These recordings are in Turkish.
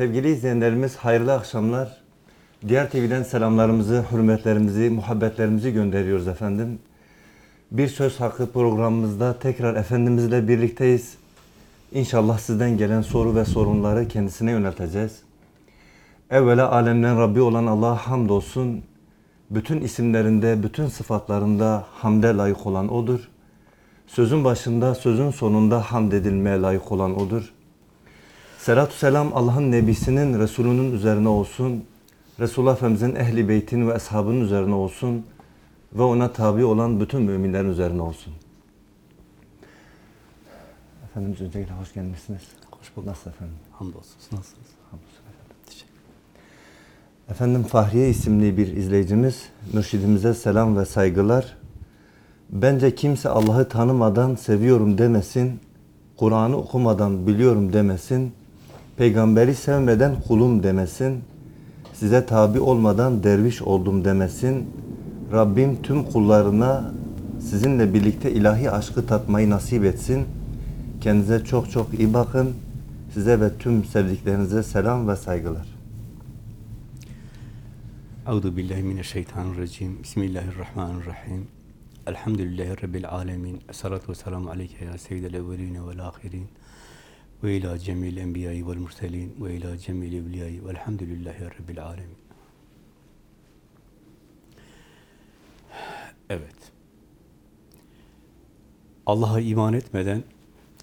Sevgili izleyenlerimiz hayırlı akşamlar. Diğer TV'den selamlarımızı, hürmetlerimizi, muhabbetlerimizi gönderiyoruz efendim. Bir Söz Hakkı programımızda tekrar Efendimizle birlikteyiz. İnşallah sizden gelen soru ve sorunları kendisine yönelteceğiz. Evvela alemden Rabbi olan Allah'a hamdolsun. Bütün isimlerinde, bütün sıfatlarında hamde layık olan O'dur. Sözün başında, sözün sonunda hamd edilmeye layık olan O'dur. Selatü selam Allah'ın Nebisinin, Resulünün üzerine olsun. Resulullah Efendimizin ehli beytin ve ashabının üzerine olsun. Ve ona tabi olan bütün müminlerin üzerine olsun. Efendimiz öncelikle hoş gelmişsiniz. Hoş bulduk. Nasıl efendim? Hamdolsun. Nasılsınız? Hamdolsun efendim. Teşekkür Efendim Fahriye isimli bir izleyicimiz, mürşidimize selam ve saygılar. Bence kimse Allah'ı tanımadan seviyorum demesin, Kur'an'ı okumadan biliyorum demesin, peygamberi sevmeden kulum demesin, size tabi olmadan derviş oldum demesin, Rabbim tüm kullarına sizinle birlikte ilahi aşkı tatmayı nasip etsin. Kendinize çok çok iyi bakın. Size ve tüm sevdiklerinize selam ve saygılar. Euzu billahi mineşşeytanirracim. Bismillahirrahmanirrahim. Elhamdülillahi rabbil alamin. Essalatu vesselamu aleyke ya seyyidel evvelin ve'l ahirin. Ve ila cemil enbiya'i ve'l murselin ve ila cemil evliya'i ve'lhamdülillahi rabbil alamin. Evet. Allah'a iman etmeden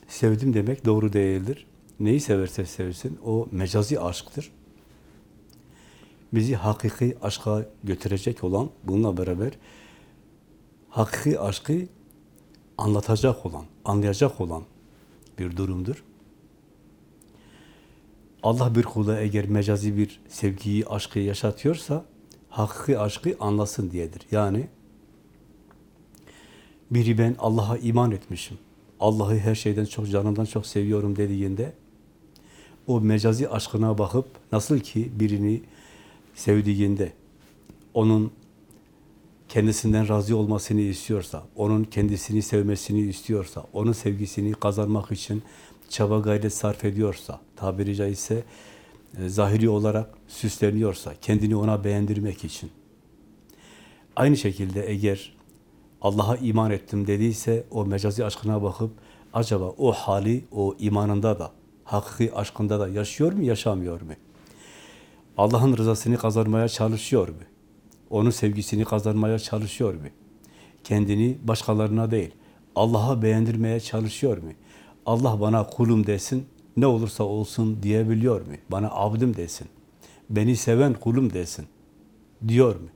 sevdim demek doğru değildir. Neyi severse sevsin o mecazi aşktır. Bizi hakiki aşka götürecek olan bununla beraber hakiki aşkı anlatacak olan, anlayacak olan bir durumdur. Allah bir kula eğer mecazi bir sevgiyi, aşkı yaşatıyorsa hakiki aşkı anlasın diyedir. Yani biri ben Allah'a iman etmişim. Allah'ı her şeyden çok, canımdan çok seviyorum dediğinde o mecazi aşkına bakıp nasıl ki birini sevdiğinde onun kendisinden razı olmasını istiyorsa, onun kendisini sevmesini istiyorsa, onun sevgisini kazanmak için çaba gayret sarf ediyorsa, tabiri caizse e, zahiri olarak süsleniyorsa, kendini ona beğendirmek için. Aynı şekilde eğer Allah'a iman ettim dediyse o mecazi aşkına bakıp acaba o hali o imanında da hakiki aşkında da yaşıyor mu yaşamıyor mu? Allah'ın rızasını kazanmaya çalışıyor mu? Onun sevgisini kazanmaya çalışıyor mu? Kendini başkalarına değil, Allah'a beğendirmeye çalışıyor mu? Allah bana kulum desin, ne olursa olsun diyebiliyor mu? Bana abdim desin, beni seven kulum desin, diyor mu?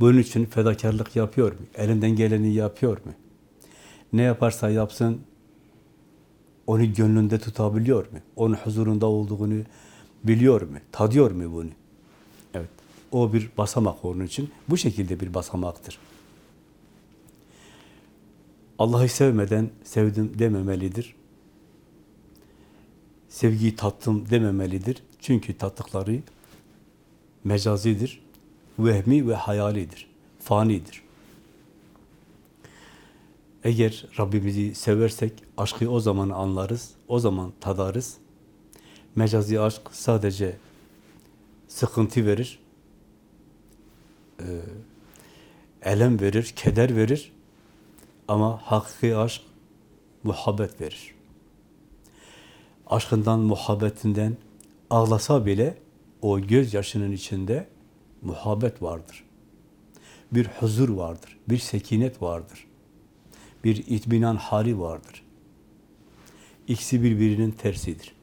Bunun için fedakarlık yapıyor mu? Elinden geleni yapıyor mu? Ne yaparsa yapsın, onu gönlünde tutabiliyor mu? Onun huzurunda olduğunu biliyor mu? Tadıyor mu bunu? Evet. O bir basamak onun için. Bu şekilde bir basamaktır. Allah'ı sevmeden sevdim dememelidir. Sevgiyi tattım dememelidir. Çünkü tattıkları mecazidir, vehmi ve hayalidir, fanidir. Eğer Rabbimizi seversek aşkı o zaman anlarız, o zaman tadarız. Mecazi aşk sadece sıkıntı verir, elem verir, keder verir ama hakiki aşk muhabbet verir. Aşkından, muhabbetinden ağlasa bile o gözyaşının içinde muhabbet vardır. Bir huzur vardır, bir sekinet vardır. Bir itminan hali vardır. İkisi birbirinin tersidir.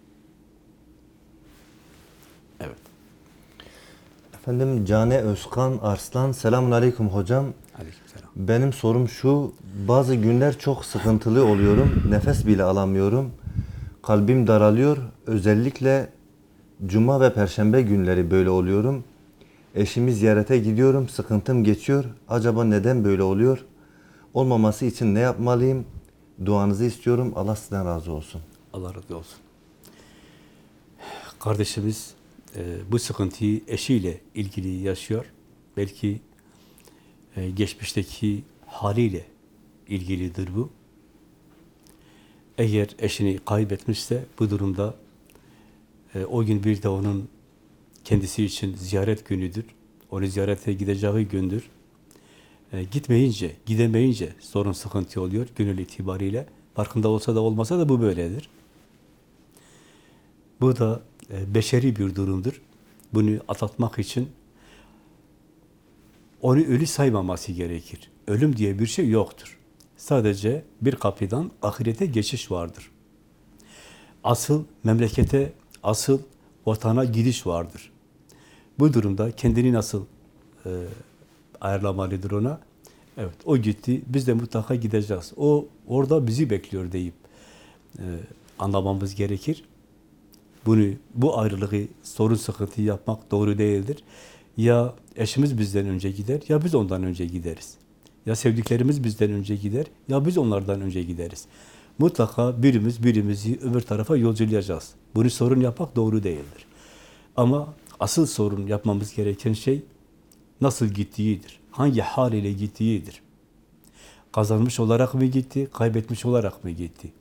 Efendim Cane Özkan Arslan, selamun aleyküm hocam. Aleykümselam. Benim sorum şu, bazı günler çok sıkıntılı oluyorum, nefes bile alamıyorum. Kalbim daralıyor, özellikle cuma ve perşembe günleri böyle oluyorum. Eşimi ziyarete gidiyorum, sıkıntım geçiyor. Acaba neden böyle oluyor? Olmaması için ne yapmalıyım? Duanızı istiyorum, Allah sizden razı olsun. Allah razı olsun. Kardeşimiz e, bu sıkıntıyı eşiyle ilgili yaşıyor. Belki e, geçmişteki haliyle ilgilidir bu. Eğer eşini kaybetmişse bu durumda E, o gün bir de onun kendisi için ziyaret günüdür. Onu ziyarete gideceği gündür. E, gitmeyince, gidemeyince sorun sıkıntı oluyor gönül itibariyle. Farkında olsa da olmasa da bu böyledir. Bu da beşeri bir durumdur. Bunu atlatmak için onu ölü saymaması gerekir. Ölüm diye bir şey yoktur. Sadece bir kapıdan ahirete geçiş vardır. Asıl memlekete, asıl vatana gidiş vardır. Bu durumda kendini nasıl e, ayarlamalıdır ona? Evet, o gitti, biz de mutlaka gideceğiz. O orada bizi bekliyor deyip e, anlamamız gerekir. Bunu, bu ayrılığı, sorun sıkıntı yapmak doğru değildir. Ya eşimiz bizden önce gider, ya biz ondan önce gideriz. Ya sevdiklerimiz bizden önce gider, ya biz onlardan önce gideriz. Mutlaka birimiz birimizi öbür tarafa yolculayacağız. Bunu sorun yapmak doğru değildir. Ama asıl sorun yapmamız gereken şey nasıl gittiğidir. Hangi hal ile gittiğidir. Kazanmış olarak mı gitti, kaybetmiş olarak mı gitti?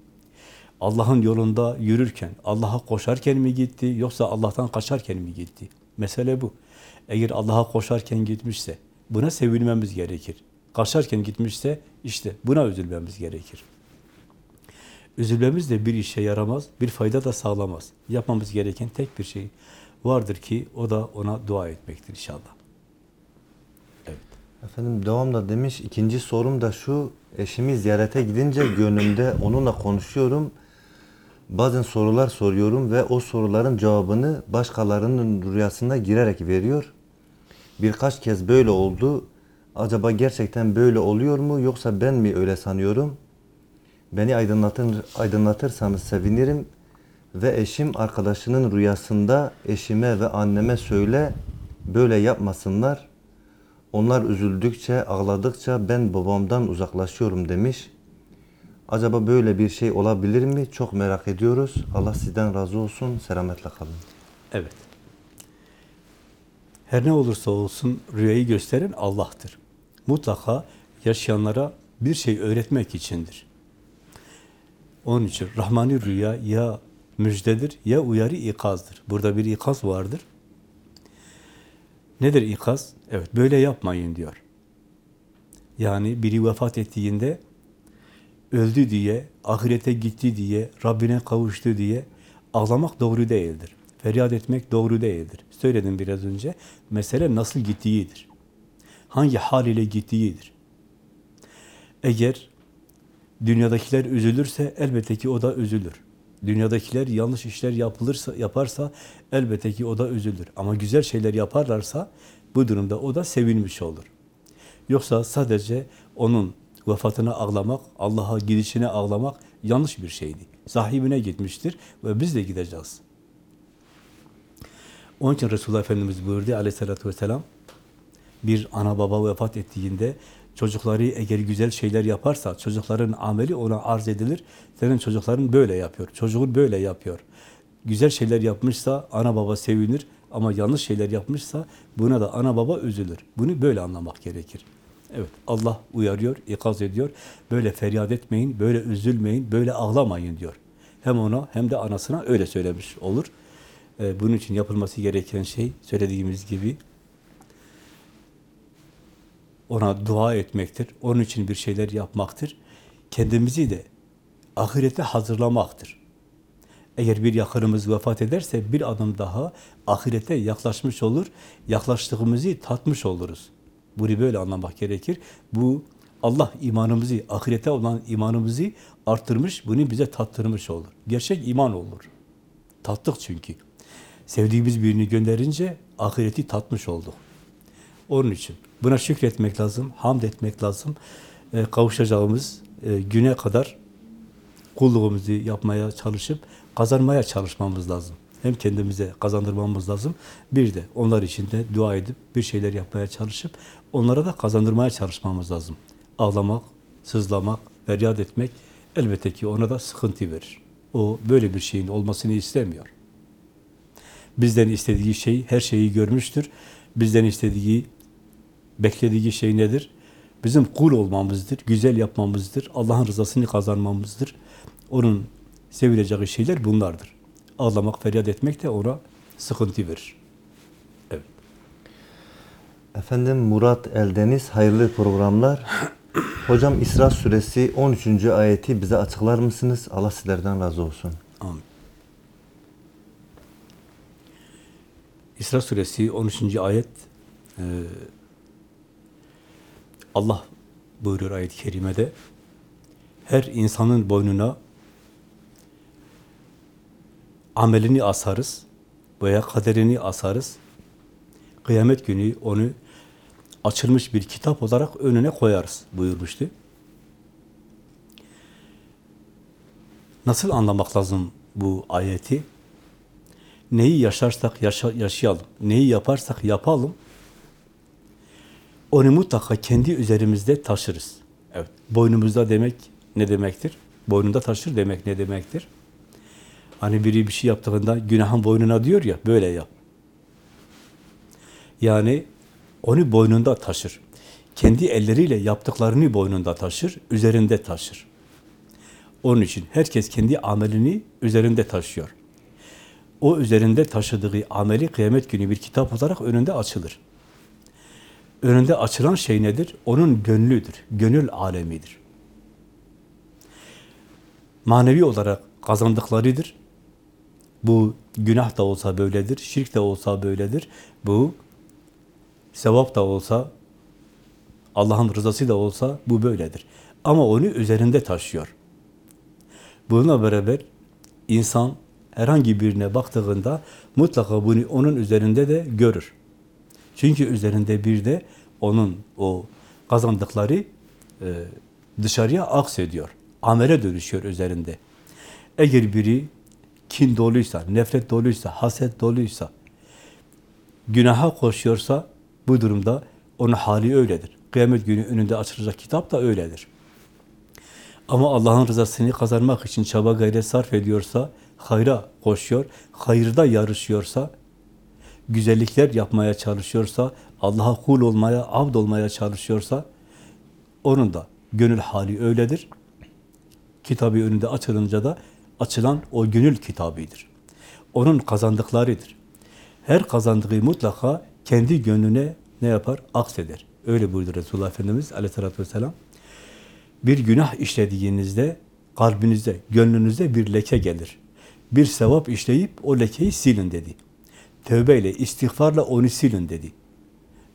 Allah'ın yolunda yürürken, Allah'a koşarken mi gitti, yoksa Allah'tan kaçarken mi gitti? Mesele bu. Eğer Allah'a koşarken gitmişse, buna sevinmemiz gerekir. Kaçarken gitmişse, işte buna üzülmemiz gerekir. Üzülmemiz de bir işe yaramaz, bir fayda da sağlamaz. Yapmamız gereken tek bir şey vardır ki, o da ona dua etmektir inşallah. Evet. Efendim devamda demiş ikinci sorum da şu eşimi ziyarete gidince gönlümde onunla konuşuyorum. Bazen sorular soruyorum ve o soruların cevabını başkalarının rüyasında girerek veriyor. Birkaç kez böyle oldu. Acaba gerçekten böyle oluyor mu yoksa ben mi öyle sanıyorum? Beni aydınlatır, aydınlatırsanız sevinirim. Ve eşim arkadaşının rüyasında eşime ve anneme söyle böyle yapmasınlar. Onlar üzüldükçe, ağladıkça ben babamdan uzaklaşıyorum demiş. Acaba böyle bir şey olabilir mi? Çok merak ediyoruz. Allah sizden razı olsun. Selametle kalın. Evet. Her ne olursa olsun rüyayı gösteren Allah'tır. Mutlaka yaşayanlara bir şey öğretmek içindir. Onun için Rahmani rüya ya müjdedir ya uyarı ikazdır. Burada bir ikaz vardır. Nedir ikaz? Evet böyle yapmayın diyor. Yani biri vefat ettiğinde öldü diye, ahirete gitti diye, Rabbine kavuştu diye ağlamak doğru değildir. Feryat etmek doğru değildir. Söyledim biraz önce. Mesele nasıl gittiğidir. Hangi hal ile gittiğidir. Eğer dünyadakiler üzülürse elbette ki o da üzülür. Dünyadakiler yanlış işler yapılırsa yaparsa elbette ki o da üzülür. Ama güzel şeyler yaparlarsa bu durumda o da sevinmiş olur. Yoksa sadece onun vefatına ağlamak, Allah'a gidişine ağlamak yanlış bir şeydi. Sahibine gitmiştir ve biz de gideceğiz. Onun için Resulullah Efendimiz buyurdu aleyhissalatü vesselam, bir ana baba vefat ettiğinde çocukları eğer güzel şeyler yaparsa, çocukların ameli ona arz edilir. Senin çocukların böyle yapıyor, çocuğun böyle yapıyor. Güzel şeyler yapmışsa ana baba sevinir ama yanlış şeyler yapmışsa buna da ana baba üzülür. Bunu böyle anlamak gerekir. Evet, Allah uyarıyor, ikaz ediyor. Böyle feryat etmeyin, böyle üzülmeyin, böyle ağlamayın diyor. Hem ona hem de anasına öyle söylemiş olur. Ee, bunun için yapılması gereken şey, söylediğimiz gibi ona dua etmektir. Onun için bir şeyler yapmaktır. Kendimizi de ahirete hazırlamaktır. Eğer bir yakınımız vefat ederse bir adım daha ahirete yaklaşmış olur, yaklaştığımızı tatmış oluruz. Bunu böyle anlamak gerekir. Bu Allah imanımızı, ahirete olan imanımızı arttırmış, bunu bize tattırmış olur. Gerçek iman olur. Tattık çünkü. Sevdiğimiz birini gönderince ahireti tatmış olduk. Onun için buna şükretmek lazım, hamd etmek lazım. E, kavuşacağımız e, güne kadar kulluğumuzu yapmaya çalışıp kazanmaya çalışmamız lazım. Hem kendimize kazandırmamız lazım. Bir de onlar için de dua edip bir şeyler yapmaya çalışıp onlara da kazandırmaya çalışmamız lazım. Ağlamak, sızlamak, feryat etmek elbette ki ona da sıkıntı verir. O böyle bir şeyin olmasını istemiyor. Bizden istediği şey, her şeyi görmüştür. Bizden istediği, beklediği şey nedir? Bizim kul olmamızdır, güzel yapmamızdır, Allah'ın rızasını kazanmamızdır. Onun sevileceği şeyler bunlardır. Ağlamak, feryat etmek de ona sıkıntı verir. Evet. Efendim Murat Eldeniz hayırlı programlar. Hocam İsra suresi 13. ayeti bize açıklar mısınız? Allah sizlerden razı olsun. Amin. İsra suresi 13. ayet e, Allah buyuruyor ayet-i kerimede her insanın boynuna amelini asarız veya kaderini asarız. Kıyamet günü onu açılmış bir kitap olarak önüne koyarız buyurmuştu. Nasıl anlamak lazım bu ayeti? Neyi yaşarsak yaşa- yaşayalım, neyi yaparsak yapalım, onu mutlaka kendi üzerimizde taşırız. Evet, boynumuzda demek ne demektir? Boynunda taşır demek ne demektir? Hani biri bir şey yaptığında günahın boynuna diyor ya, böyle yap. Yani onu boynunda taşır. Kendi elleriyle yaptıklarını boynunda taşır, üzerinde taşır. Onun için herkes kendi amelini üzerinde taşıyor. O üzerinde taşıdığı ameli kıyamet günü bir kitap olarak önünde açılır. Önünde açılan şey nedir? Onun gönlüdür, gönül alemidir. Manevi olarak kazandıklarıdır. Bu günah da olsa böyledir, şirk de olsa böyledir. Bu sevap da olsa, Allah'ın rızası da olsa bu böyledir. Ama onu üzerinde taşıyor. Bununla beraber insan herhangi birine baktığında mutlaka bunu onun üzerinde de görür. Çünkü üzerinde bir de onun o kazandıkları e, dışarıya aksediyor. Amele dönüşüyor üzerinde. Eğer biri kin doluysa, nefret doluysa, haset doluysa, günaha koşuyorsa bu durumda onun hali öyledir. Kıyamet günü önünde açılacak kitap da öyledir. Ama Allah'ın rızasını kazanmak için çaba gayret sarf ediyorsa, hayra koşuyor, hayırda yarışıyorsa, güzellikler yapmaya çalışıyorsa, Allah'a kul olmaya, abd olmaya çalışıyorsa, onun da gönül hali öyledir. Kitabı önünde açılınca da açılan o gönül kitabıdır. Onun kazandıklarıdır. Her kazandığı mutlaka kendi gönlüne ne yapar? Akseder. Öyle buyurdu Resulullah Efendimiz aleyhissalatü vesselam. Bir günah işlediğinizde kalbinizde, gönlünüzde bir leke gelir. Bir sevap işleyip o lekeyi silin dedi. Tövbeyle, istiğfarla onu silin dedi.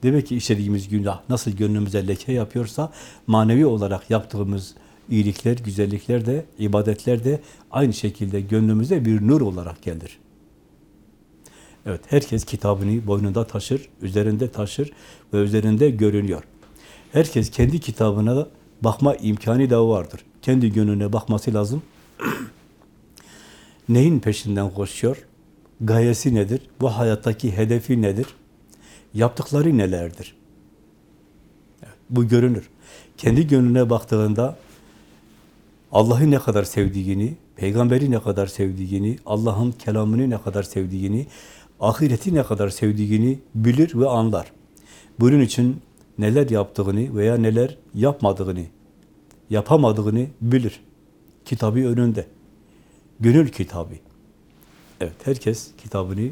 Demek ki işlediğimiz günah nasıl gönlümüze leke yapıyorsa manevi olarak yaptığımız iyilikler, güzellikler de, ibadetler de aynı şekilde gönlümüze bir nur olarak gelir. Evet, herkes kitabını boynunda taşır, üzerinde taşır ve üzerinde görünüyor. Herkes kendi kitabına bakma imkanı da vardır. Kendi gönlüne bakması lazım. Neyin peşinden koşuyor? Gayesi nedir? Bu hayattaki hedefi nedir? Yaptıkları nelerdir? Evet, bu görünür. Kendi gönlüne baktığında Allah'ı ne kadar sevdiğini, peygamberi ne kadar sevdiğini, Allah'ın kelamını ne kadar sevdiğini, ahireti ne kadar sevdiğini bilir ve anlar. Bunun için neler yaptığını veya neler yapmadığını, yapamadığını bilir. Kitabı önünde. Gönül kitabı. Evet, herkes kitabını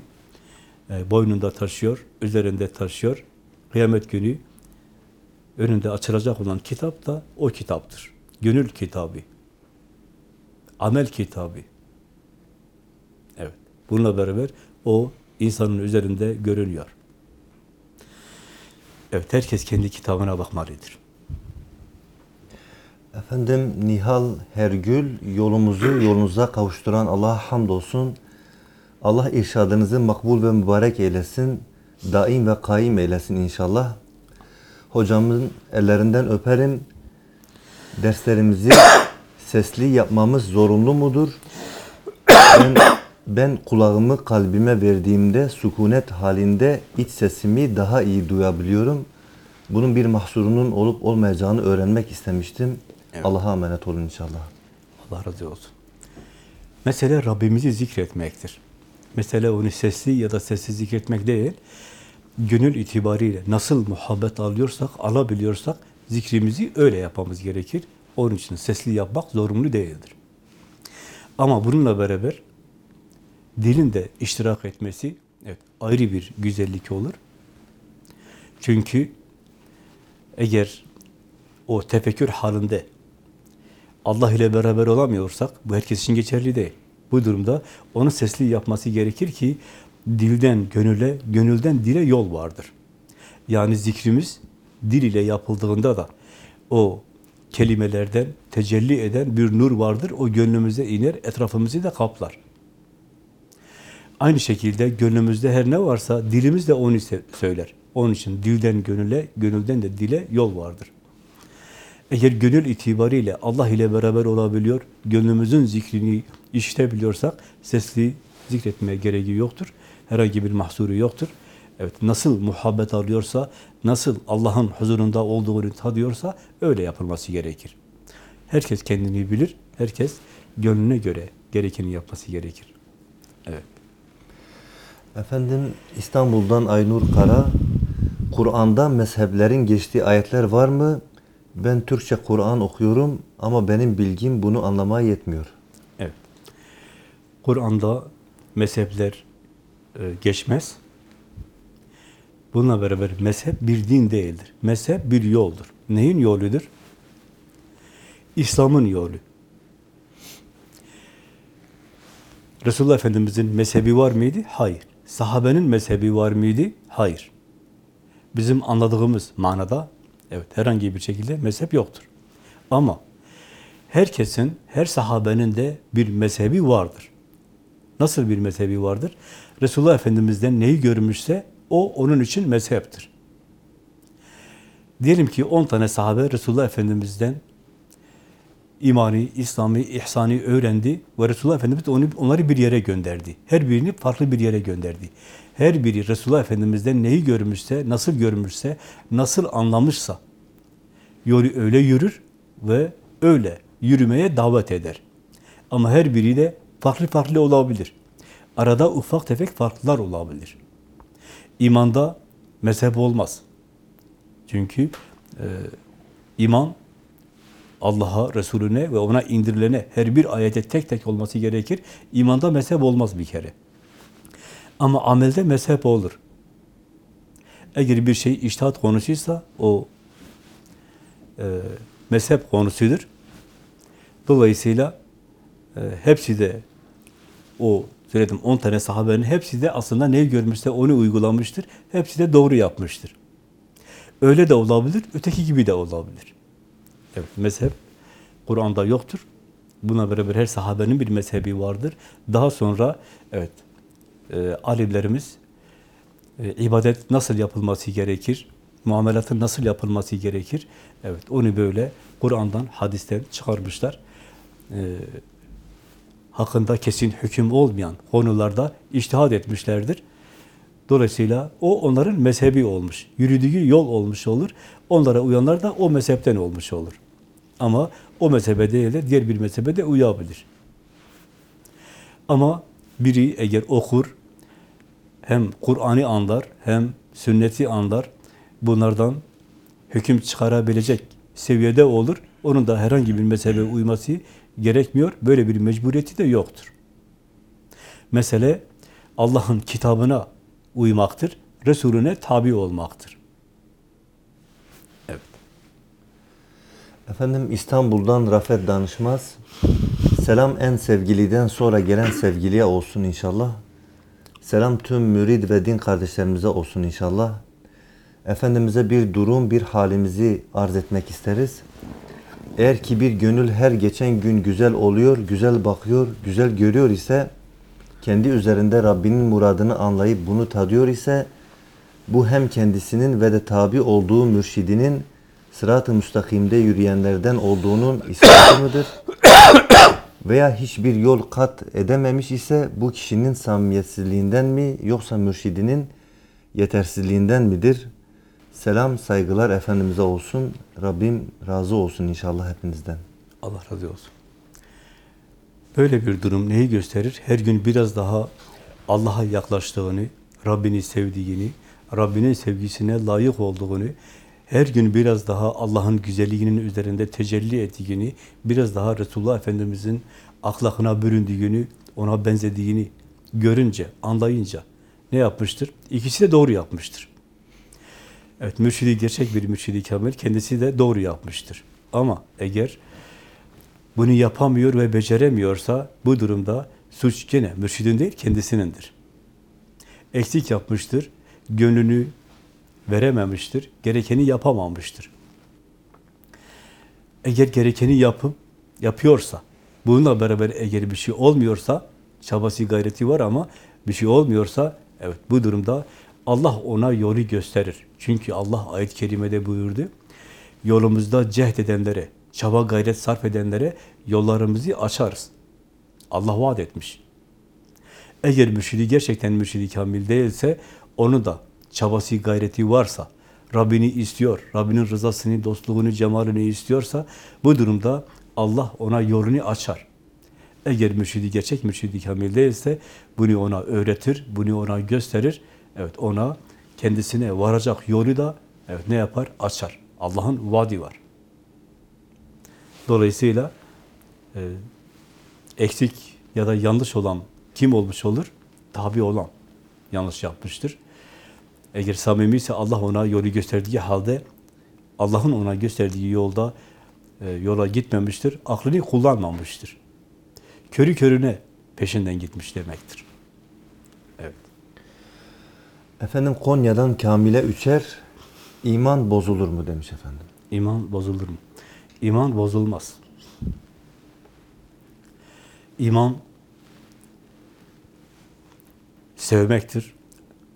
e, boynunda taşıyor, üzerinde taşıyor. Kıyamet günü önünde açılacak olan kitap da o kitaptır. Gönül kitabı. Amel kitabı. Evet. Bununla beraber o insanın üzerinde görünüyor. Evet, herkes kendi kitabına bakmalıdır. Efendim Nihal Hergül yolumuzu yolunuza kavuşturan Allah'a hamdolsun. Allah irşadınızı makbul ve mübarek eylesin. Daim ve kaim eylesin inşallah. Hocamın ellerinden öperim. Derslerimizi sesli yapmamız zorunlu mudur? Ben, ben kulağımı kalbime verdiğimde sükunet halinde iç sesimi daha iyi duyabiliyorum. Bunun bir mahsurunun olup olmayacağını öğrenmek istemiştim. Evet. Allah'a emanet olun inşallah. Allah razı olsun. Mesele Rabbimizi zikretmektir. Mesele onu sesli ya da sessiz zikretmek değil, gönül itibariyle nasıl muhabbet alıyorsak, alabiliyorsak zikrimizi öyle yapmamız gerekir. Onun için sesli yapmak zorunlu değildir. Ama bununla beraber dilin de iştirak etmesi evet, ayrı bir güzellik olur. Çünkü eğer o tefekkür halinde Allah ile beraber olamıyorsak bu herkes için geçerli değil. Bu durumda onun sesli yapması gerekir ki dilden gönüle, gönülden dile yol vardır. Yani zikrimiz dil ile yapıldığında da o kelimelerden tecelli eden bir nur vardır. O gönlümüze iner, etrafımızı da kaplar. Aynı şekilde gönlümüzde her ne varsa dilimiz de onu söyler. Onun için dilden gönüle, gönülden de dile yol vardır. Eğer gönül itibariyle Allah ile beraber olabiliyor, gönlümüzün zikrini işitebiliyorsak sesli zikretmeye gereği yoktur. Herhangi bir mahsuru yoktur. Evet, nasıl muhabbet arıyorsa, nasıl Allah'ın huzurunda olduğunu tadıyorsa öyle yapılması gerekir. Herkes kendini bilir, herkes gönlüne göre gerekeni yapması gerekir. Evet. Efendim İstanbul'dan Aynur Kara, Kur'an'da mezheplerin geçtiği ayetler var mı? Ben Türkçe Kur'an okuyorum ama benim bilgim bunu anlamaya yetmiyor. Evet. Kur'an'da mezhepler e, geçmez. Bununla beraber mezhep bir din değildir. Mezhep bir yoldur. Neyin yoludur? İslam'ın yolu. Resulullah Efendimiz'in mezhebi var mıydı? Hayır. Sahabenin mezhebi var mıydı? Hayır. Bizim anladığımız manada evet herhangi bir şekilde mezhep yoktur. Ama herkesin, her sahabenin de bir mezhebi vardır. Nasıl bir mezhebi vardır? Resulullah Efendimiz'den neyi görmüşse o onun için mezheptir. Diyelim ki 10 tane sahabe Resulullah Efendimiz'den imani, İslami, ihsani öğrendi ve Resulullah Efendimiz onu, onları bir yere gönderdi. Her birini farklı bir yere gönderdi. Her biri Resulullah Efendimiz'den neyi görmüşse, nasıl görmüşse, nasıl anlamışsa yolu öyle yürür ve öyle yürümeye davet eder. Ama her biri de farklı farklı olabilir. Arada ufak tefek farklılar olabilir. İmanda mezhep olmaz. Çünkü e, iman Allah'a, Resulüne ve ona indirilene her bir ayete tek tek olması gerekir. İmanda mezhep olmaz bir kere. Ama amelde mezhep olur. Eğer bir şey iştihat konusuysa o e, mezhep konusudur. Dolayısıyla e, hepsi de o söyledim 10 tane sahabenin hepsi de aslında neyi görmüşse onu uygulamıştır. Hepsi de doğru yapmıştır. Öyle de olabilir, öteki gibi de olabilir. Evet, mezhep Kur'an'da yoktur. Buna beraber her sahabenin bir mezhebi vardır. Daha sonra evet e, alimlerimiz e, ibadet nasıl yapılması gerekir, muamelatın nasıl yapılması gerekir, evet onu böyle Kur'an'dan, hadisten çıkarmışlar. E, hakkında kesin hüküm olmayan konularda iştihad etmişlerdir. Dolayısıyla o onların mezhebi olmuş, yürüdüğü yol olmuş olur. Onlara uyanlar da o mezhepten olmuş olur. Ama o mezhebe değil de diğer bir mezhebe de uyabilir. Ama biri eğer okur, hem Kur'an'ı anlar, hem sünneti anlar, bunlardan hüküm çıkarabilecek seviyede olur. Onun da herhangi bir mezhebe uyması gerekmiyor. Böyle bir mecburiyeti de yoktur. Mesele Allah'ın kitabına uymaktır, Resulüne tabi olmaktır. Evet. Efendim İstanbul'dan Rafet Danışmaz. Selam en sevgiliden sonra gelen sevgiliye olsun inşallah. Selam tüm mürid ve din kardeşlerimize olsun inşallah. Efendimiz'e bir durum, bir halimizi arz etmek isteriz. Eğer ki bir gönül her geçen gün güzel oluyor, güzel bakıyor, güzel görüyor ise, kendi üzerinde Rabbinin muradını anlayıp bunu tadıyor ise, bu hem kendisinin ve de tabi olduğu mürşidinin sırat-ı müstakimde yürüyenlerden olduğunun ispatı mıdır? Veya hiçbir yol kat edememiş ise bu kişinin samimiyetsizliğinden mi yoksa mürşidinin yetersizliğinden midir? Selam, saygılar Efendimiz'e olsun. Rabbim razı olsun inşallah hepinizden. Allah razı olsun. Böyle bir durum neyi gösterir? Her gün biraz daha Allah'a yaklaştığını, Rabbini sevdiğini, Rabbinin sevgisine layık olduğunu, her gün biraz daha Allah'ın güzelliğinin üzerinde tecelli ettiğini, biraz daha Resulullah Efendimiz'in ahlakına büründüğünü, ona benzediğini görünce, anlayınca ne yapmıştır? İkisi de doğru yapmıştır. Evet, mürşidi gerçek bir mürşidi kamil kendisi de doğru yapmıştır. Ama eğer bunu yapamıyor ve beceremiyorsa bu durumda suç gene mürşidin değil kendisinindir. Eksik yapmıştır, gönlünü verememiştir, gerekeni yapamamıştır. Eğer gerekeni yapıp yapıyorsa, bununla beraber eğer bir şey olmuyorsa, çabası gayreti var ama bir şey olmuyorsa, evet bu durumda Allah ona yolu gösterir. Çünkü Allah ayet-i kerimede buyurdu, yolumuzda cehd edenlere, çaba gayret sarf edenlere yollarımızı açarız. Allah vaat etmiş. Eğer mürşidi gerçekten mürşidi kamil değilse, onu da çabası gayreti varsa, Rabbini istiyor, Rabbinin rızasını, dostluğunu, cemalini istiyorsa, bu durumda Allah ona yolunu açar. Eğer mürşidi gerçek mürşidi kamil değilse, bunu ona öğretir, bunu ona gösterir. Evet ona kendisine varacak yolu da evet ne yapar? Açar. Allah'ın vaadi var. Dolayısıyla e, eksik ya da yanlış olan kim olmuş olur? Tabi olan yanlış yapmıştır. Eğer samimi ise Allah ona yolu gösterdiği halde Allah'ın ona gösterdiği yolda e, yola gitmemiştir. Aklını kullanmamıştır. Körü körüne peşinden gitmiş demektir. Efendim Konya'dan Kamil'e üçer, iman bozulur mu demiş efendim. İman bozulur mu? İman bozulmaz. İman sevmektir.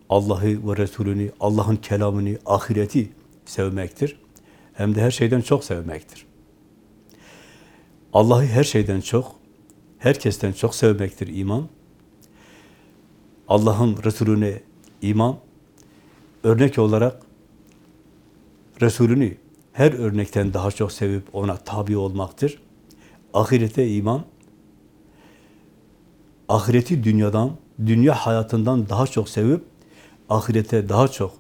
Allah'ı ve Resulünü, Allah'ın kelamını, ahireti sevmektir. Hem de her şeyden çok sevmektir. Allah'ı her şeyden çok, herkesten çok sevmektir iman. Allah'ın Resulüne iman, örnek olarak Resulünü her örnekten daha çok sevip ona tabi olmaktır. Ahirete iman, ahireti dünyadan, dünya hayatından daha çok sevip ahirete daha çok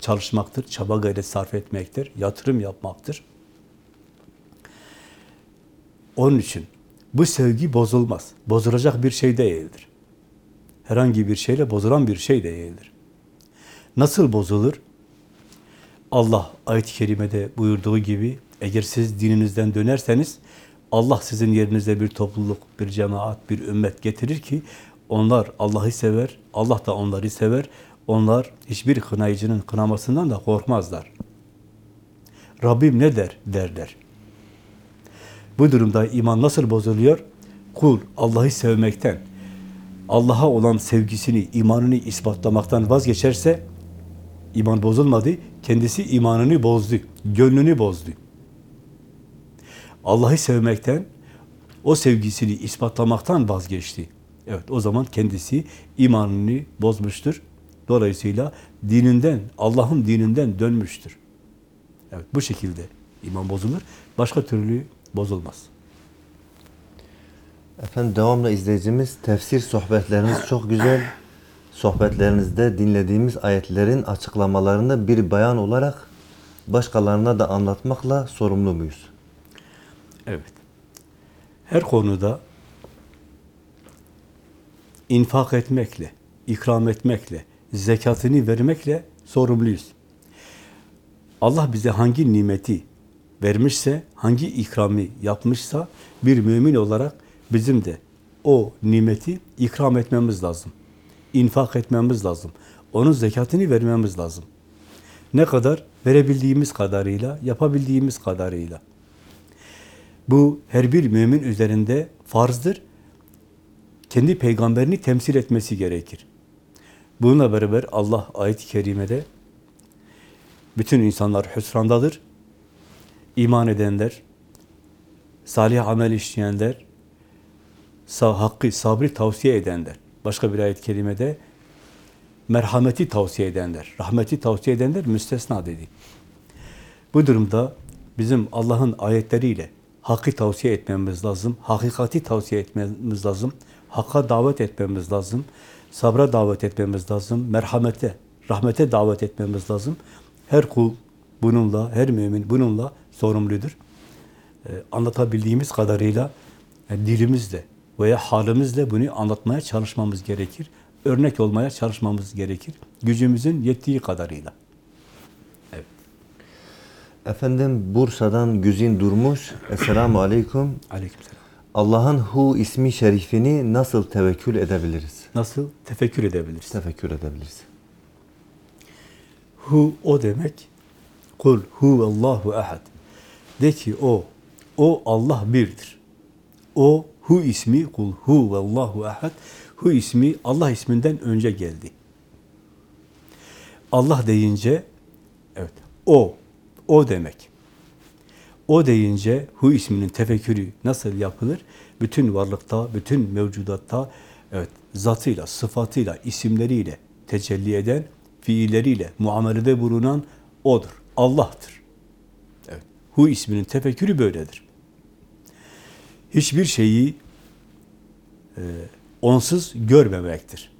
çalışmaktır, çaba gayret sarf etmektir, yatırım yapmaktır. Onun için bu sevgi bozulmaz. Bozulacak bir şey değildir. Herhangi bir şeyle bozulan bir şey değildir. Nasıl bozulur? Allah ayet-i kerimede buyurduğu gibi eğer siz dininizden dönerseniz Allah sizin yerinize bir topluluk, bir cemaat, bir ümmet getirir ki onlar Allah'ı sever, Allah da onları sever. Onlar hiçbir kınayıcının kınamasından da korkmazlar. Rabbim ne der derler. Bu durumda iman nasıl bozuluyor? Kul Allah'ı sevmekten, Allah'a olan sevgisini, imanını ispatlamaktan vazgeçerse iman bozulmadı, kendisi imanını bozdu, gönlünü bozdu. Allah'ı sevmekten, o sevgisini ispatlamaktan vazgeçti. Evet, o zaman kendisi imanını bozmuştur. Dolayısıyla dininden, Allah'ın dininden dönmüştür. Evet, bu şekilde iman bozulur. Başka türlü bozulmaz. Efendim devamlı izleyicimiz tefsir sohbetleriniz çok güzel. Sohbetlerinizde dinlediğimiz ayetlerin açıklamalarını bir bayan olarak başkalarına da anlatmakla sorumlu muyuz? Evet. Her konuda infak etmekle, ikram etmekle, zekatını vermekle sorumluyuz. Allah bize hangi nimeti vermişse, hangi ikramı yapmışsa bir mümin olarak bizim de o nimeti ikram etmemiz lazım. İnfak etmemiz lazım. Onun zekatını vermemiz lazım. Ne kadar? Verebildiğimiz kadarıyla, yapabildiğimiz kadarıyla. Bu her bir mümin üzerinde farzdır. Kendi peygamberini temsil etmesi gerekir. Bununla beraber Allah ayet-i kerimede bütün insanlar hüsrandadır. İman edenler, salih amel işleyenler, hakkı, sabrı tavsiye edenler. Başka bir ayet-i merhameti tavsiye edenler, rahmeti tavsiye edenler müstesna dedi. Bu durumda bizim Allah'ın ayetleriyle hakkı tavsiye etmemiz lazım, hakikati tavsiye etmemiz lazım, hakka davet etmemiz lazım, sabra davet etmemiz lazım, merhamete, rahmete davet etmemiz lazım. Her kul bununla, her mümin bununla sorumludur. Ee, anlatabildiğimiz kadarıyla yani dilimizle veya halimizle bunu anlatmaya çalışmamız gerekir. Örnek olmaya çalışmamız gerekir. Gücümüzün yettiği kadarıyla. Efendim Bursa'dan Güzin Durmuş. Esselamu Aleyküm. Aleykümselam. Allah'ın Hu ismi şerifini nasıl tevekkül edebiliriz? Nasıl tefekkür edebiliriz? Tefekkür edebiliriz. Hu o demek. Kul hu Allahu ehad. De ki o, o Allah birdir. O hu ismi kul hu Allahu ehad. Hu ismi Allah isminden önce geldi. Allah deyince evet o o demek. O deyince hu isminin tefekkürü nasıl yapılır? Bütün varlıkta, bütün mevcudatta evet zatıyla, sıfatıyla, isimleriyle tecelli eden, fiilleriyle muamelede bulunan odur. Allah'tır. Evet. Hu isminin tefekkürü böyledir. Hiçbir şeyi e, onsuz görmemektir.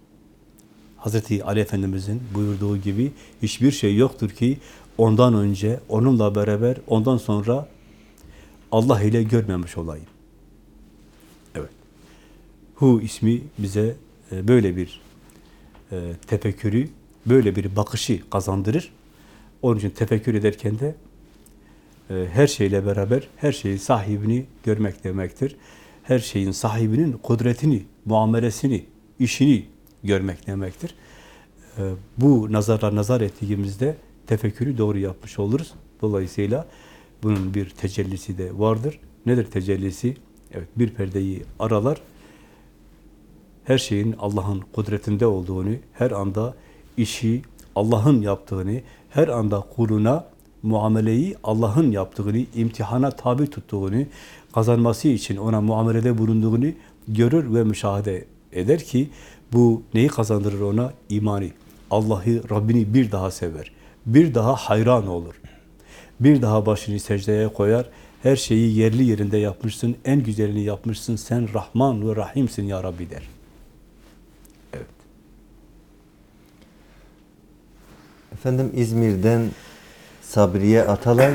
Hazreti Ali Efendimizin buyurduğu gibi hiçbir şey yoktur ki ondan önce, onunla beraber, ondan sonra Allah ile görmemiş olayım. Evet. Hu ismi bize e, böyle bir e, tefekkürü, böyle bir bakışı kazandırır. Onun için tefekkür ederken de her şeyle beraber her şeyin sahibini görmek demektir. Her şeyin sahibinin kudretini, muamelesini, işini görmek demektir. E, bu nazarla nazar ettiğimizde tefekkürü doğru yapmış oluruz. Dolayısıyla bunun bir tecellisi de vardır. Nedir tecellisi? Evet, bir perdeyi aralar. Her şeyin Allah'ın kudretinde olduğunu, her anda işi Allah'ın yaptığını, her anda kuluna muameleyi Allah'ın yaptığını, imtihana tabi tuttuğunu, kazanması için ona muamelede bulunduğunu görür ve müşahede eder ki bu neyi kazandırır ona? İmanı. Allah'ı, Rabbini bir daha sever. Bir daha hayran olur. Bir daha başını secdeye koyar. Her şeyi yerli yerinde yapmışsın, en güzelini yapmışsın. Sen Rahman ve Rahimsin ya Rabbi der. Evet. Efendim İzmir'den Sabriye Atalay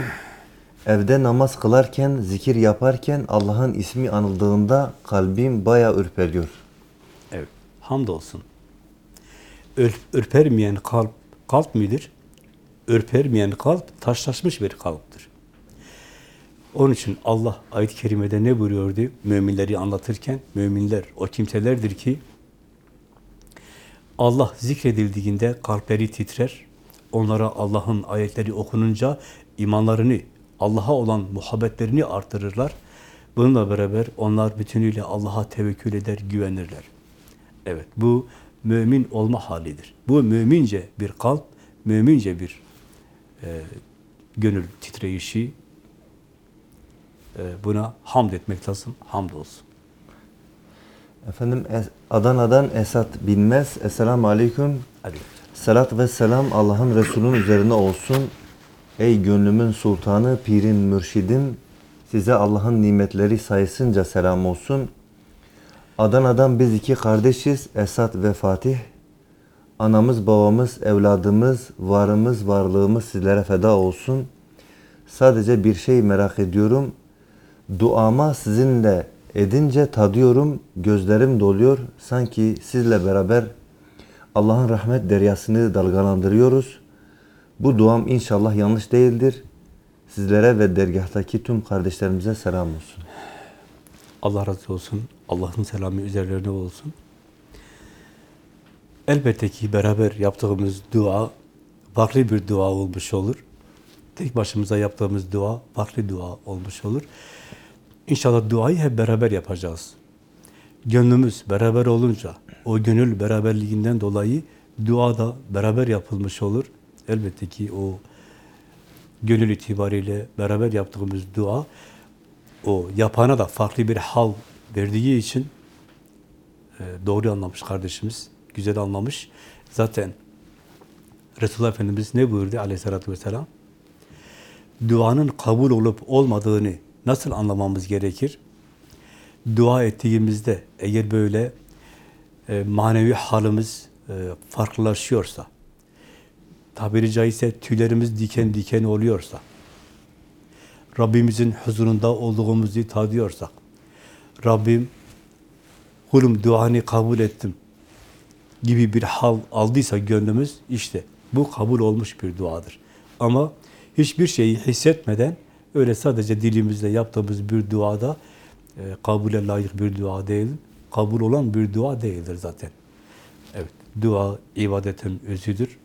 evde namaz kılarken, zikir yaparken Allah'ın ismi anıldığında kalbim bayağı ürperiyor. Evet. Hamdolsun. Ür, ürpermeyen kalp, kalp midir? Ürpermeyen kalp taşlaşmış bir kalptir. Onun için Allah ayet-i kerimede ne buyuruyordu? Müminleri anlatırken, müminler o kimselerdir ki Allah zikredildiğinde kalpleri titrer. Onlara Allah'ın ayetleri okununca imanlarını, Allah'a olan muhabbetlerini artırırlar. Bununla beraber onlar bütünüyle Allah'a tevekkül eder, güvenirler. Evet, bu mümin olma halidir. Bu mümince bir kalp, mümince bir e, gönül titreyişi. E, buna hamd etmek lazım, hamdolsun. Efendim Es- Adana'dan Esat Bilmez. Esselamu Aleyküm. Hadi. Salat ve selam Allah'ın Resulü'nün üzerine olsun. Ey gönlümün sultanı, pirin mürşidim, size Allah'ın nimetleri sayısınca selam olsun. Adana'dan biz iki kardeşiz, Esat ve Fatih. Anamız, babamız, evladımız, varımız, varlığımız sizlere feda olsun. Sadece bir şey merak ediyorum. Duama sizinle edince tadıyorum, gözlerim doluyor. Sanki sizle beraber Allah'ın rahmet deryasını dalgalandırıyoruz. Bu duam inşallah yanlış değildir. Sizlere ve dergahtaki tüm kardeşlerimize selam olsun. Allah razı olsun. Allah'ın selamı üzerlerine olsun. Elbette ki beraber yaptığımız dua farklı bir dua olmuş olur. Tek başımıza yaptığımız dua farklı dua olmuş olur. İnşallah duayı hep beraber yapacağız. Gönlümüz beraber olunca, o gönül beraberliğinden dolayı dua da beraber yapılmış olur. Elbette ki o gönül itibariyle beraber yaptığımız dua o yapana da farklı bir hal verdiği için e, doğru anlamış kardeşimiz. Güzel anlamış. Zaten Resulullah Efendimiz ne buyurdu aleyhissalatü vesselam? Duanın kabul olup olmadığını nasıl anlamamız gerekir? Dua ettiğimizde eğer böyle e, manevi halimiz e, farklılaşıyorsa, tabiri caizse tüylerimiz diken diken oluyorsa, Rabbimizin huzurunda olduğumuzu tadıyorsak, Rabbim kulum duanı kabul ettim gibi bir hal aldıysa gönlümüz işte bu kabul olmuş bir duadır. Ama hiçbir şeyi hissetmeden öyle sadece dilimizle yaptığımız bir duada e, kabule layık bir dua değil, kabul olan bir dua değildir zaten. Evet, dua ibadetin özüdür.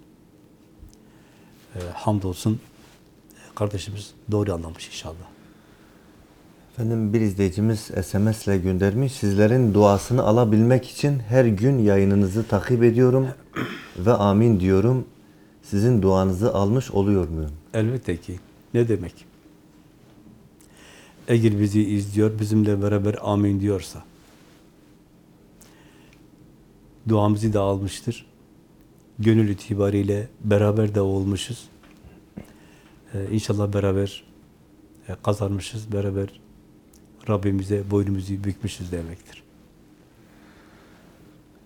E, hamdolsun kardeşimiz doğru anlamış inşallah. Efendim bir izleyicimiz SMS ile göndermiş. Sizlerin duasını alabilmek için her gün yayınınızı takip ediyorum ve amin diyorum. Sizin duanızı almış oluyor muyum? Elbette ki. Ne demek? Eğer bizi izliyor, bizimle beraber amin diyorsa, duamızı da almıştır. Gönül itibariyle beraber de olmuşuz. Ee, inşallah beraber e, kazanmışız, beraber Rabbimize boynumuzu bükmüşüz demektir.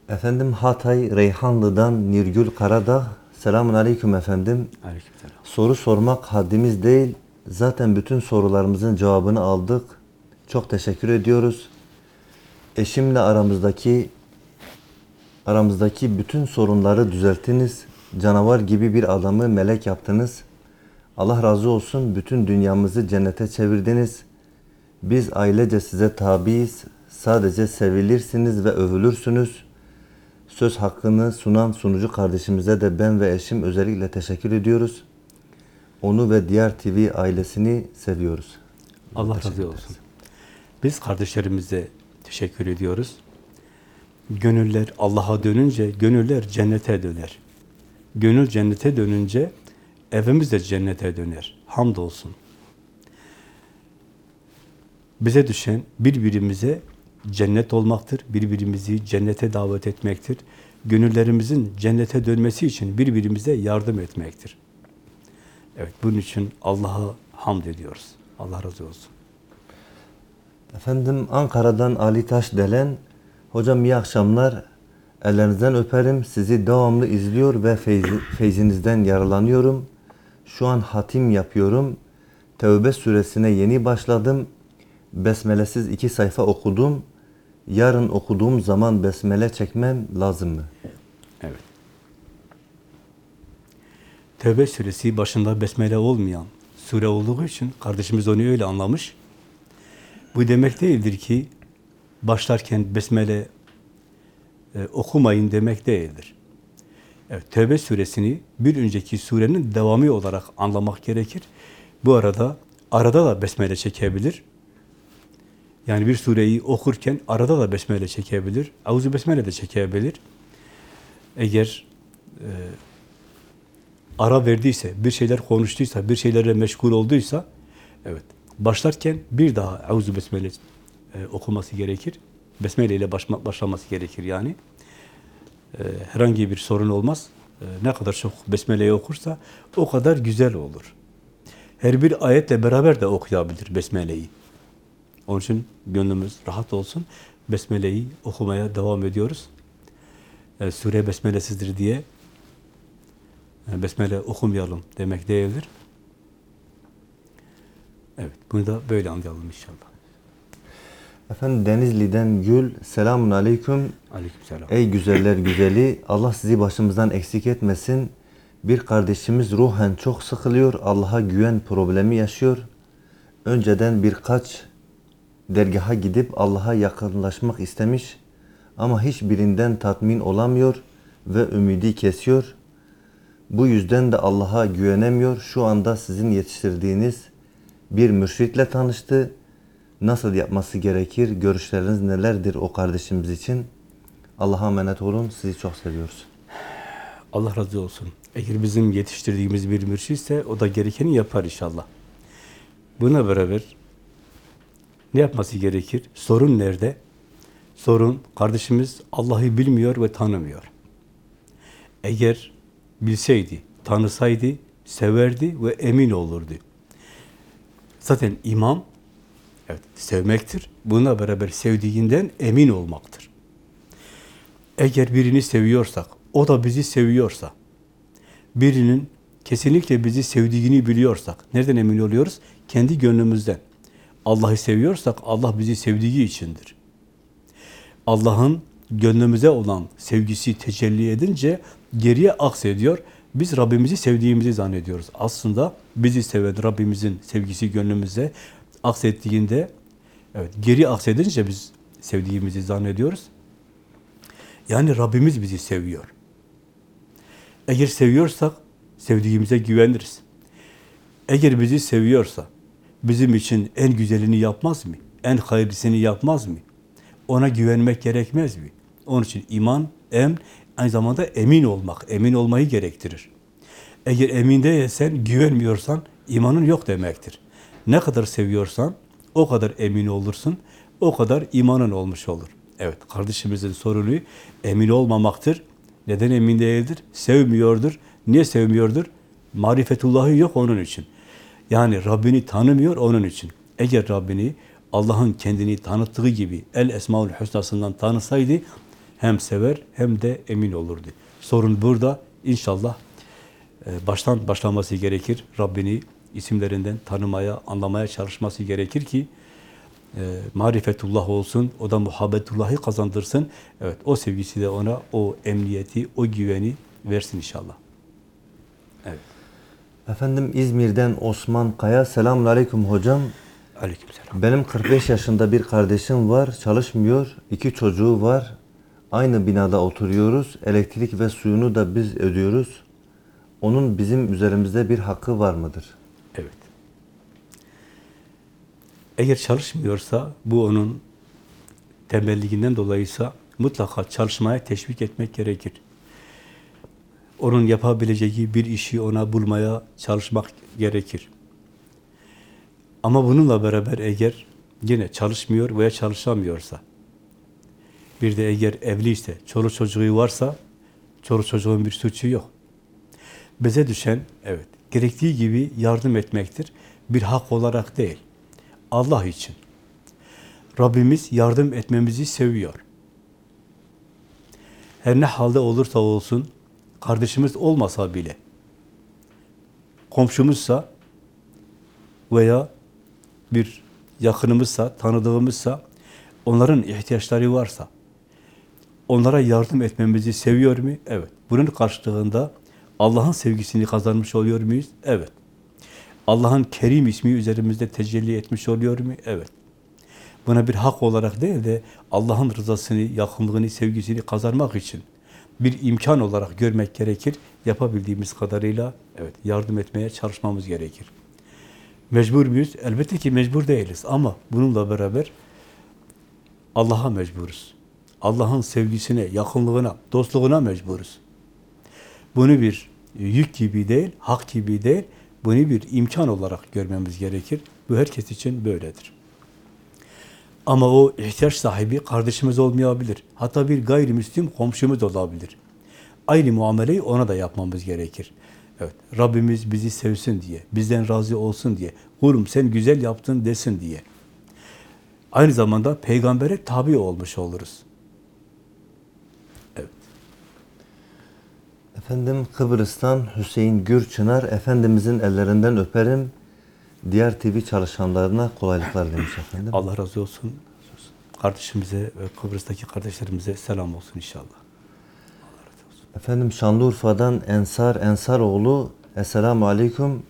Efendim Hatay Reyhanlı'dan Nirgül Karadağ. Selamun Aleyküm efendim. Aleykümselam. Soru sormak haddimiz değil. Zaten bütün sorularımızın cevabını aldık. Çok teşekkür ediyoruz. Eşimle aramızdaki aramızdaki bütün sorunları düzelttiniz. Canavar gibi bir adamı melek yaptınız. Allah razı olsun. Bütün dünyamızı cennete çevirdiniz. Biz ailece size tabiiz. Sadece sevilirsiniz ve övülürsünüz. Söz hakkını sunan sunucu kardeşimize de ben ve eşim özellikle teşekkür ediyoruz. Onu ve diğer TV ailesini seviyoruz. Allah razı olsun. Biz kardeşlerimize teşekkür ediyoruz. Gönüller Allah'a dönünce gönüller cennete döner. Gönül cennete dönünce evimiz de cennete döner. Hamdolsun. Bize düşen birbirimize cennet olmaktır. Birbirimizi cennete davet etmektir. Gönüllerimizin cennete dönmesi için birbirimize yardım etmektir. Evet, bunun için Allah'a hamd ediyoruz. Allah razı olsun. Efendim Ankara'dan Ali Taş Delen. Hocam iyi akşamlar. Ellerinizden öperim. Sizi devamlı izliyor ve feyzi- feyzinizden yararlanıyorum. Şu an hatim yapıyorum. Tevbe suresine yeni başladım. Besmelesiz iki sayfa okudum. Yarın okuduğum zaman besmele çekmem lazım mı? Evet. Tevbe suresi başında besmele olmayan sure olduğu için kardeşimiz onu öyle anlamış. Bu demek değildir ki başlarken besmele e, okumayın demek değildir. Evet, Tevbe suresini bir önceki surenin devamı olarak anlamak gerekir. Bu arada arada da besmele çekebilir. Yani bir sureyi okurken arada da besmele çekebilir. Avuzu besmele de çekebilir. Eğer e, ara verdiyse, bir şeyler konuştuysa, bir şeylerle meşgul olduysa, evet, başlarken bir daha Euzu Besmele e, okuması gerekir. Besmele ile başma, başlaması gerekir yani. E, herhangi bir sorun olmaz. E, ne kadar çok Besmele'yi okursa o kadar güzel olur. Her bir ayetle beraber de okuyabilir Besmele'yi. Onun için gönlümüz rahat olsun. Besmele'yi okumaya devam ediyoruz. E, sure besmelesizdir diye e, besmele okumayalım demek değildir. Evet, bunu da böyle anlayalım inşallah. Efendim Denizli'den Gül. Selamun Aleyküm. Aleykümselam. Ey güzeller güzeli, Allah sizi başımızdan eksik etmesin. Bir kardeşimiz ruhen çok sıkılıyor, Allah'a güven problemi yaşıyor. Önceden birkaç dergaha gidip Allah'a yakınlaşmak istemiş ama hiçbirinden tatmin olamıyor ve ümidi kesiyor. Bu yüzden de Allah'a güvenemiyor. Şu anda sizin yetiştirdiğiniz bir mürşitle tanıştı. Nasıl yapması gerekir? Görüşleriniz nelerdir o kardeşimiz için? Allah'a emanet olun. Sizi çok seviyoruz. Allah razı olsun. Eğer bizim yetiştirdiğimiz bir mürşitse o da gerekeni yapar inşallah. Buna beraber ne yapması gerekir? Sorun nerede? Sorun kardeşimiz Allah'ı bilmiyor ve tanımıyor. Eğer bilseydi, tanısaydı, severdi ve emin olurdu. Zaten imam evet sevmektir. Buna beraber sevdiğinden emin olmaktır. Eğer birini seviyorsak, o da bizi seviyorsa, birinin kesinlikle bizi sevdiğini biliyorsak, nereden emin oluyoruz? Kendi gönlümüzden. Allah'ı seviyorsak, Allah bizi sevdiği içindir. Allah'ın gönlümüze olan sevgisi tecelli edince geriye aksediyor. Biz Rabbimizi sevdiğimizi zannediyoruz. Aslında bizi seven Rabbimizin sevgisi gönlümüze aksettiğinde, evet geri aksedince biz sevdiğimizi zannediyoruz. Yani Rabbimiz bizi seviyor. Eğer seviyorsak sevdiğimize güveniriz. Eğer bizi seviyorsa bizim için en güzelini yapmaz mı? En hayırlısını yapmaz mı? Ona güvenmek gerekmez mi? Onun için iman, em, aynı zamanda emin olmak, emin olmayı gerektirir. Eğer emin değilsen, güvenmiyorsan imanın yok demektir. Ne kadar seviyorsan o kadar emin olursun, o kadar imanın olmuş olur. Evet, kardeşimizin sorunu emin olmamaktır. Neden emin değildir? Sevmiyordur. Niye sevmiyordur? Marifetullahı yok onun için. Yani Rabbini tanımıyor onun için. Eğer Rabbini Allah'ın kendini tanıttığı gibi El Esmaül Hüsna'sından tanısaydı hem sever hem de emin olurdu. Sorun burada. İnşallah e, baştan başlaması gerekir. Rabbini isimlerinden tanımaya, anlamaya çalışması gerekir ki e, marifetullah olsun, o da muhabbetullahı kazandırsın. Evet, o sevgisi de ona o emniyeti, o güveni versin inşallah. Evet. Efendim İzmir'den Osman Kaya. Selamun Aleyküm hocam. Aleykümselam. Benim 45 yaşında bir kardeşim var. Çalışmıyor. iki çocuğu var. Aynı binada oturuyoruz. Elektrik ve suyunu da biz ödüyoruz. Onun bizim üzerimizde bir hakkı var mıdır? Evet. Eğer çalışmıyorsa, bu onun tembelliğinden dolayıysa mutlaka çalışmaya teşvik etmek gerekir. Onun yapabileceği bir işi ona bulmaya çalışmak gerekir. Ama bununla beraber eğer yine çalışmıyor veya çalışamıyorsa, bir de eğer evliyse, çoluk çocuğu varsa, çoluk çocuğun bir suçu yok. Bize düşen, evet, gerektiği gibi yardım etmektir. Bir hak olarak değil, Allah için. Rabbimiz yardım etmemizi seviyor. Her ne halde olursa olsun, kardeşimiz olmasa bile, komşumuzsa veya bir yakınımızsa, tanıdığımızsa, onların ihtiyaçları varsa, onlara yardım etmemizi seviyor mu? Evet. Bunun karşılığında Allah'ın sevgisini kazanmış oluyor muyuz? Evet. Allah'ın Kerim ismi üzerimizde tecelli etmiş oluyor mu? Evet. Buna bir hak olarak değil de Allah'ın rızasını, yakınlığını, sevgisini kazanmak için bir imkan olarak görmek gerekir. Yapabildiğimiz kadarıyla evet yardım etmeye çalışmamız gerekir. Mecbur muyuz? Elbette ki mecbur değiliz ama bununla beraber Allah'a mecburuz. Allah'ın sevgisine, yakınlığına, dostluğuna mecburuz. Bunu bir yük gibi değil, hak gibi değil, bunu bir imkan olarak görmemiz gerekir. Bu herkes için böyledir. Ama o ihtiyaç sahibi kardeşimiz olmayabilir. Hatta bir gayrimüslim komşumuz olabilir. Aynı muameleyi ona da yapmamız gerekir. Evet, Rabbimiz bizi sevsin diye, bizden razı olsun diye, kurum sen güzel yaptın desin diye. Aynı zamanda peygambere tabi olmuş oluruz. Efendim Kıbrıs'tan Hüseyin Gürçınar, Efendimizin ellerinden öperim. Diğer TV çalışanlarına kolaylıklar demiş efendim. Allah razı olsun. Kardeşimize ve Kıbrıs'taki kardeşlerimize selam olsun inşallah. Allah razı olsun. Efendim Şanlıurfa'dan Ensar Ensaroğlu, Esselamu Aleyküm.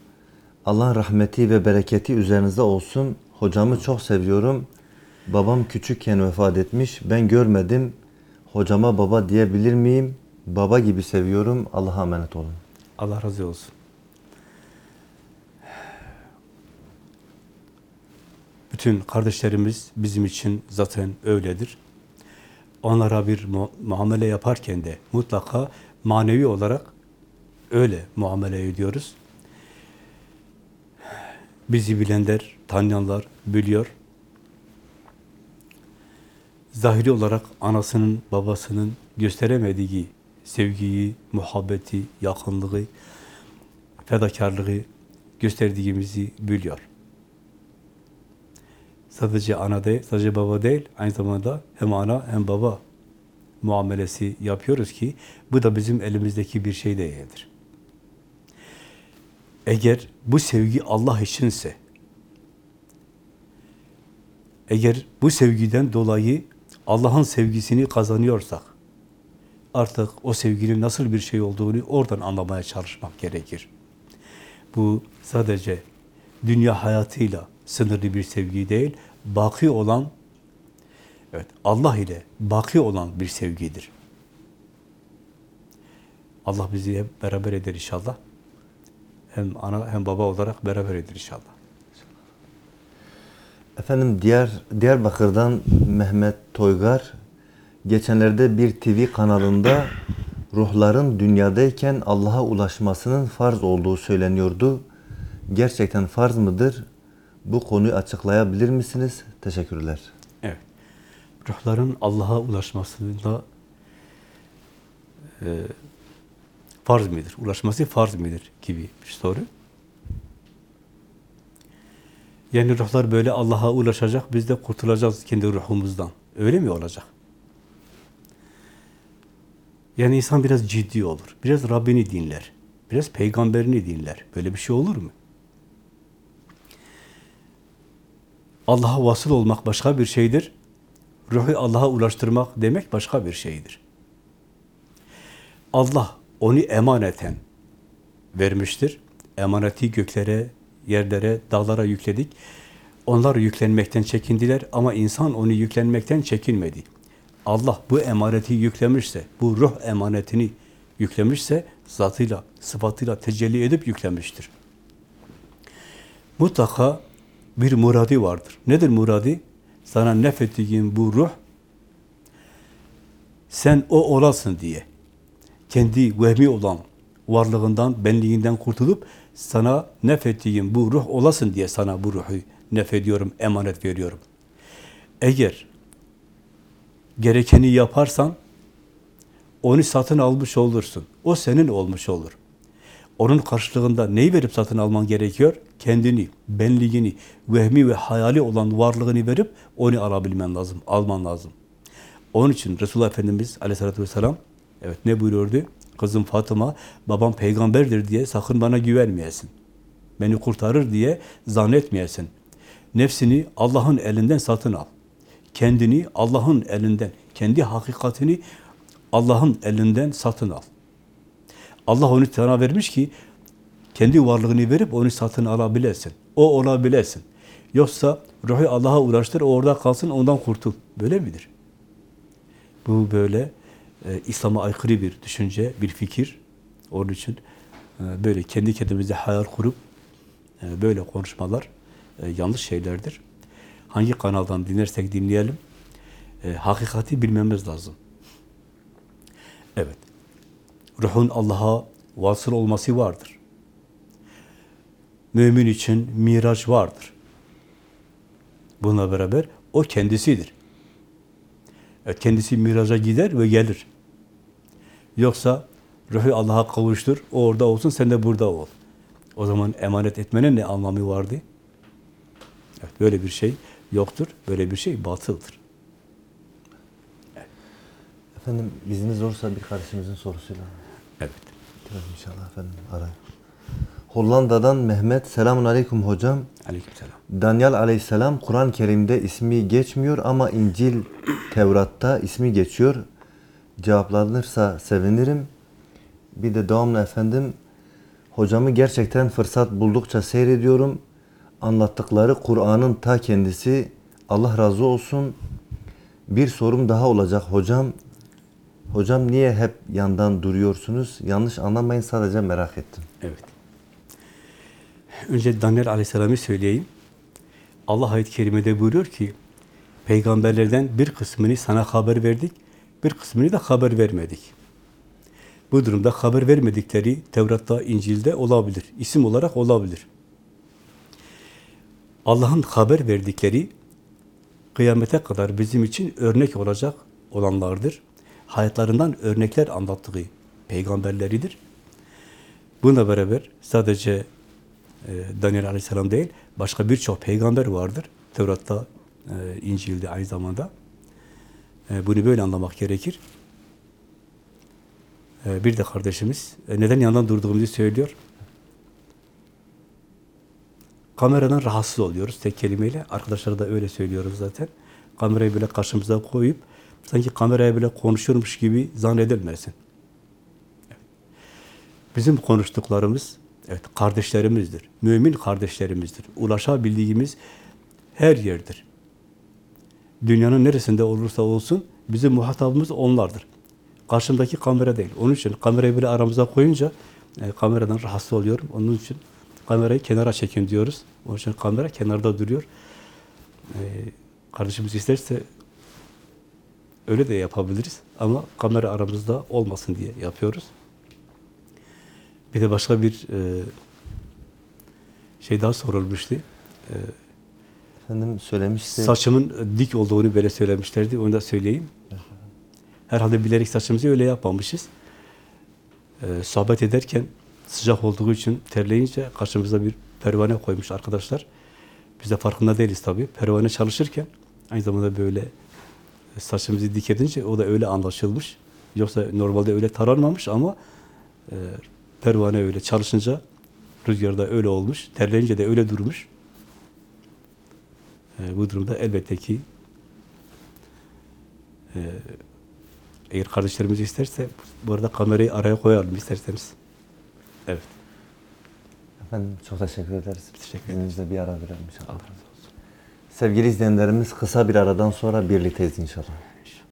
Allah rahmeti ve bereketi üzerinizde olsun. Hocamı çok seviyorum. Babam küçükken vefat etmiş. Ben görmedim. Hocama baba diyebilir miyim? Baba gibi seviyorum. Allah'a emanet olun. Allah razı olsun. Bütün kardeşlerimiz bizim için zaten öyledir. Onlara bir mu- muamele yaparken de mutlaka manevi olarak öyle muamele ediyoruz. Bizi bilenler, tanıyanlar biliyor. Zahiri olarak anasının, babasının gösteremediği sevgiyi, muhabbeti, yakınlığı, fedakarlığı gösterdiğimizi biliyor. Sadece ana değil, sadece baba değil, aynı zamanda hem ana hem baba muamelesi yapıyoruz ki bu da bizim elimizdeki bir şey değildir. Eğer bu sevgi Allah içinse, eğer bu sevgiden dolayı Allah'ın sevgisini kazanıyorsak, artık o sevginin nasıl bir şey olduğunu oradan anlamaya çalışmak gerekir. Bu sadece dünya hayatıyla sınırlı bir sevgi değil, baki olan, evet Allah ile baki olan bir sevgidir. Allah bizi hep beraber eder inşallah. Hem ana hem baba olarak beraber eder inşallah. Efendim diğer Diyarbakır'dan Mehmet Toygar geçenlerde bir TV kanalında ruhların dünyadayken Allah'a ulaşmasının farz olduğu söyleniyordu. Gerçekten farz mıdır? Bu konuyu açıklayabilir misiniz? Teşekkürler. Evet. Ruhların Allah'a ulaşmasında e, farz mıdır? Ulaşması farz mıdır gibi bir soru. Yani ruhlar böyle Allah'a ulaşacak, biz de kurtulacağız kendi ruhumuzdan. Öyle mi olacak? Yani insan biraz ciddi olur. Biraz Rabbini dinler. Biraz peygamberini dinler. Böyle bir şey olur mu? Allah'a vasıl olmak başka bir şeydir. Ruhu Allah'a ulaştırmak demek başka bir şeydir. Allah onu emaneten vermiştir. Emaneti göklere, yerlere, dağlara yükledik. Onlar yüklenmekten çekindiler ama insan onu yüklenmekten çekinmedi. Allah bu emaneti yüklemişse, bu ruh emanetini yüklemişse zatıyla, sıfatıyla tecelli edip yüklemiştir. Mutlaka bir muradi vardır. Nedir muradi? Sana nefettiğin bu ruh sen o olasın diye kendi vehmi olan varlığından, benliğinden kurtulup sana nefettiğim bu ruh olasın diye sana bu ruhu nefediyorum, emanet veriyorum. Eğer gerekeni yaparsan onu satın almış olursun. O senin olmuş olur. Onun karşılığında neyi verip satın alman gerekiyor? Kendini, benliğini, vehmi ve hayali olan varlığını verip onu alabilmen lazım, alman lazım. Onun için Resulullah Efendimiz aleyhissalatü vesselam evet ne buyuruyordu? Kızım Fatıma, babam peygamberdir diye sakın bana güvenmeyesin. Beni kurtarır diye zannetmeyesin. Nefsini Allah'ın elinden satın al. Kendini Allah'ın elinden, kendi hakikatini Allah'ın elinden satın al. Allah onu sana vermiş ki kendi varlığını verip onu satın alabilesin. O olabilesin. Yoksa ruhu Allah'a uğraştır, o orada kalsın, ondan kurtul. Böyle midir? Bu böyle e, İslam'a aykırı bir düşünce, bir fikir. Onun için e, böyle kendi kendimize hayal kurup e, böyle konuşmalar e, yanlış şeylerdir. Hangi kanaldan dinlersek dinleyelim, e, hakikati bilmemiz lazım. Evet. Ruhun Allah'a vasıl olması vardır. Mümin için miraç vardır. Bununla beraber o kendisidir. Evet, kendisi miraca gider ve gelir. Yoksa ruhu Allah'a kavuştur, o orada olsun, sen de burada ol. O zaman emanet etmenin ne anlamı vardı? Evet, böyle bir şey yoktur, böyle bir şey batıldır. Efendim izniniz olursa bir kardeşimizin sorusuyla Evet. bitirelim inşallah efendim. Arayın. Hollanda'dan Mehmet. Selamun Aleyküm hocam. Aleykümselam. Daniel aleyhisselam Kur'an-ı Kerim'de ismi geçmiyor ama İncil, Tevrat'ta ismi geçiyor. Cevaplanırsa sevinirim. Bir de devamlı efendim hocamı gerçekten fırsat buldukça seyrediyorum. Anlattıkları Kur'an'ın ta kendisi. Allah razı olsun. Bir sorum daha olacak hocam. Hocam niye hep yandan duruyorsunuz? Yanlış anlamayın sadece merak ettim. Evet. Önce Daniel Aleyhisselam'ı söyleyeyim. Allah ayet-i kerimede buyuruyor ki, peygamberlerden bir kısmını sana haber verdik, bir kısmını da haber vermedik. Bu durumda haber vermedikleri Tevrat'ta, İncil'de olabilir. isim olarak olabilir. Allah'ın haber verdikleri kıyamete kadar bizim için örnek olacak olanlardır. Hayatlarından örnekler anlattığı peygamberleridir. Bununla beraber sadece e, Daniel Aleyhisselam değil, başka birçok peygamber vardır. Tevrat'ta, e, İncil'de aynı zamanda. E, bunu böyle anlamak gerekir. E, bir de kardeşimiz e, neden yandan durduğumuzu söylüyor. Kameradan rahatsız oluyoruz tek kelimeyle. Arkadaşlara da öyle söylüyoruz zaten. kamerayı böyle karşımıza koyup sanki kameraya bile konuşuyormuş gibi zannedilmesin. Bizim konuştuklarımız evet kardeşlerimizdir. Mümin kardeşlerimizdir. Ulaşabildiğimiz her yerdir. Dünyanın neresinde olursa olsun bizim muhatabımız onlardır. Karşımdaki kamera değil. Onun için kamerayı böyle aramıza koyunca e, kameradan rahatsız oluyorum. Onun için kamerayı kenara çekin diyoruz. Onun için kamera kenarda duruyor. E, kardeşimiz isterse öyle de yapabiliriz. Ama kamera aramızda olmasın diye yapıyoruz. Bir de başka bir e, şey daha sorulmuştu. E, Efendim söylemişti. Saçımın dik olduğunu böyle söylemişlerdi. Onu da söyleyeyim. Herhalde bilerek saçımızı öyle yapmamışız. Ee, sohbet ederken sıcak olduğu için terleyince karşımıza bir pervane koymuş arkadaşlar. Biz de farkında değiliz tabii. Pervane çalışırken aynı zamanda böyle saçımızı dik o da öyle anlaşılmış. Yoksa normalde öyle taranmamış ama e, pervane öyle çalışınca rüzgarda öyle olmuş. Terleyince de öyle durmuş. E, bu durumda elbette ki e, eğer kardeşlerimiz isterse bu arada kamerayı araya koyalım isterseniz. Evet. Efendim çok teşekkür ederiz. Teşekkür İzninizle bir ara verelim inşallah. Allah razı olsun. Sevgili izleyenlerimiz kısa bir aradan sonra birlikteyiz inşallah.